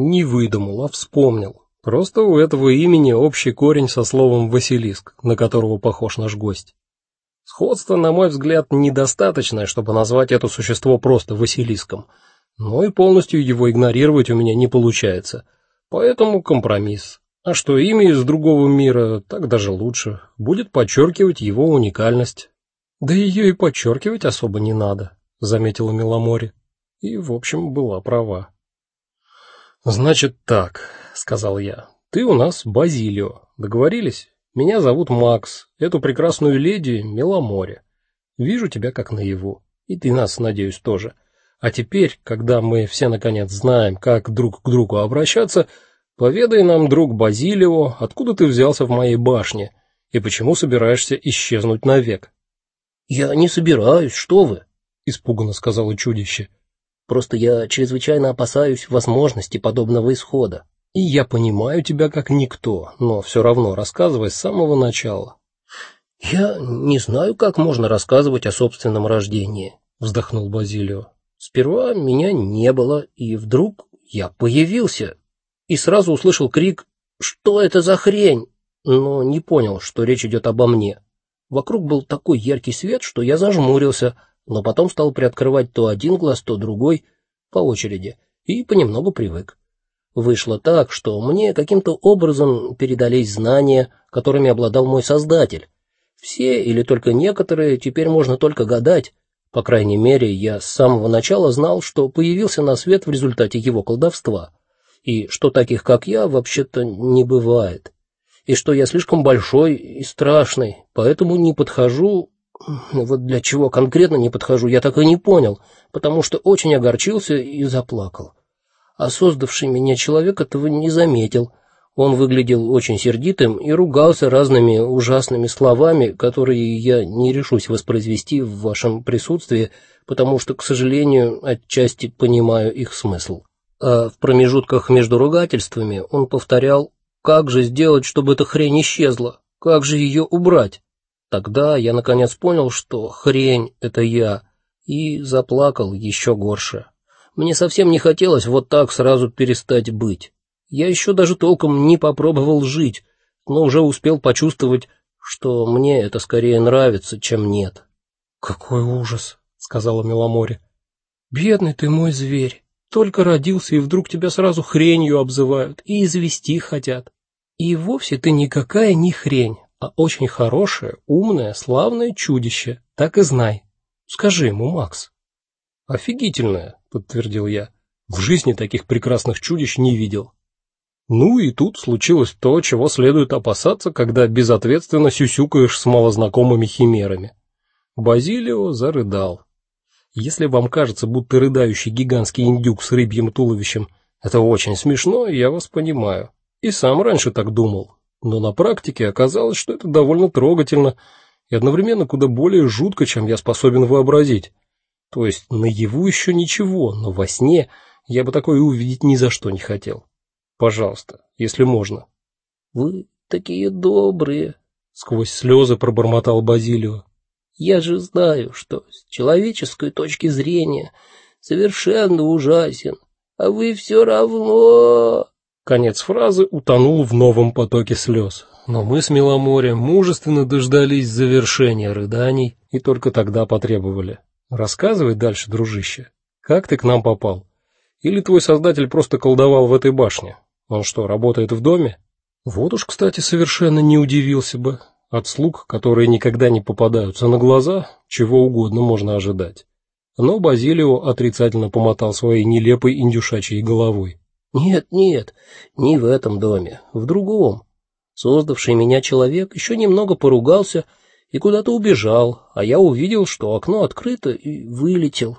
Не выдумал, а вспомнил. Просто у этого имени общий корень со словом Василиск, на которого похож наш гость. Сходство, на мой взгляд, недостаточное, чтобы назвать это существо просто Василиском, но и полностью его игнорировать у меня не получается. Поэтому компромисс. А что имя из другого мира, так даже лучше, будет подчеркивать его уникальность. Да ее и подчеркивать особо не надо, заметила Миломори. И, в общем, была права. Значит так, сказал я. Ты у нас Базилио. Договорились? Меня зовут Макс. Эту прекрасную леди Миломори. Вижу тебя как наяву. И ты нас, надеюсь, тоже. А теперь, когда мы все наконец знаем, как друг к другу обращаться, поведай нам, друг Базилио, откуда ты взялся в моей башне и почему собираешься исчезнуть навек. Я не собираюсь, что вы? испуганно сказала чудище. Просто я чрезвычайно опасаюсь возможности подобного исхода. И я понимаю тебя как никто, но все равно рассказывай с самого начала. Я не знаю, как можно рассказывать о собственном рождении, вздохнул Базилио. Сперва меня не было, и вдруг я появился и сразу услышал крик: "Что это за хрень?" Но не понял, что речь идет обо мне. Вокруг был такой яркий свет, что я зажмурился, но потом стал приоткрывать то один глаз, то другой по очереди и понемногу привык. Вышло так, что мне каким-то образом передались знания, которыми обладал мой создатель. Все или только некоторые, теперь можно только гадать. По крайней мере, я с самого начала знал, что появился на свет в результате его колдовства, и что таких, как я, вообще-то не бывает. И что я слишком большой и страшный, поэтому не подхожу вот для чего конкретно не подхожу, я так и не понял, потому что очень огорчился и заплакал а создавший меня человек этого не заметил. Он выглядел очень сердитым и ругался разными ужасными словами, которые я не решусь воспроизвести в вашем присутствии, потому что, к сожалению, отчасти понимаю их смысл. А в промежутках между ругательствами он повторял: "Как же сделать, чтобы эта хрень исчезла? Как же ее убрать?" Тогда я наконец понял, что хрень это я, и заплакал еще горше. Мне совсем не хотелось вот так сразу перестать быть. Я еще даже толком не попробовал жить, но уже успел почувствовать, что мне это скорее нравится, чем нет. Какой ужас, сказала Миломоре. Бедный ты мой зверь. Только родился и вдруг тебя сразу хренью обзывают и извести хотят. И вовсе ты никакая не хрень, а очень хорошее, умное, славное чудище. Так и знай. Скажи ему, Макс. Офигительное, подтвердил я. В жизни таких прекрасных чудищ не видел. Ну и тут случилось то, чего следует опасаться, когда безответственно сюсюкаешь с малознакомыми химерами. Базилио зарыдал. Если вам кажется, будто рыдающий гигантский индюк с рыбьим туловищем это очень смешно, я вас понимаю. И сам раньше так думал, но на практике оказалось, что это довольно трогательно и одновременно куда более жутко, чем я способен вообразить. То есть наяву еще ничего, но во сне я бы такое увидеть ни за что не хотел. Пожалуйста, если можно. Вы такие добрые, сквозь слезы пробормотал Базилио. Я же знаю, что с человеческой точки зрения совершенно ужасен, а вы все равно Конец фразы утонул в новом потоке слез. Но мы с Миломорем мужественно дождались завершения рыданий и только тогда потребовали: Рассказывай дальше, дружище. Как ты к нам попал? Или твой создатель просто колдовал в этой башне? Он что, работает в доме? Вот уж, кстати, совершенно не удивился бы. От слуг, которые никогда не попадаются на глаза, чего угодно можно ожидать. Но Базилио отрицательно помотал своей нелепой индюшачьей головой. Нет, нет, не в этом доме, в другом. Создавший меня человек еще немного поругался и куда-то убежал, а я увидел, что окно открыто и вылетел.